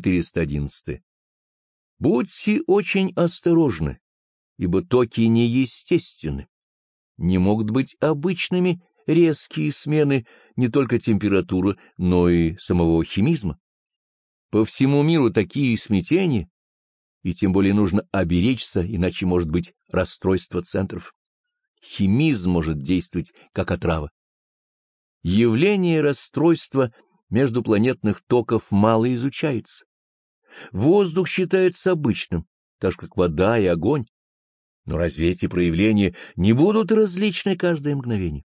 411. Будьте очень осторожны, ибо токи неестественны. Не могут быть обычными резкие смены не только температуры, но и самого химизма. По всему миру такие смятения, и тем более нужно оберечься, иначе может быть расстройство центров. Химизм может действовать как отрава. Явление расстройства междупланетных токов мало изучается. Воздух считается обычным, так же как вода и огонь. Но разве эти проявления не будут различны каждое мгновение?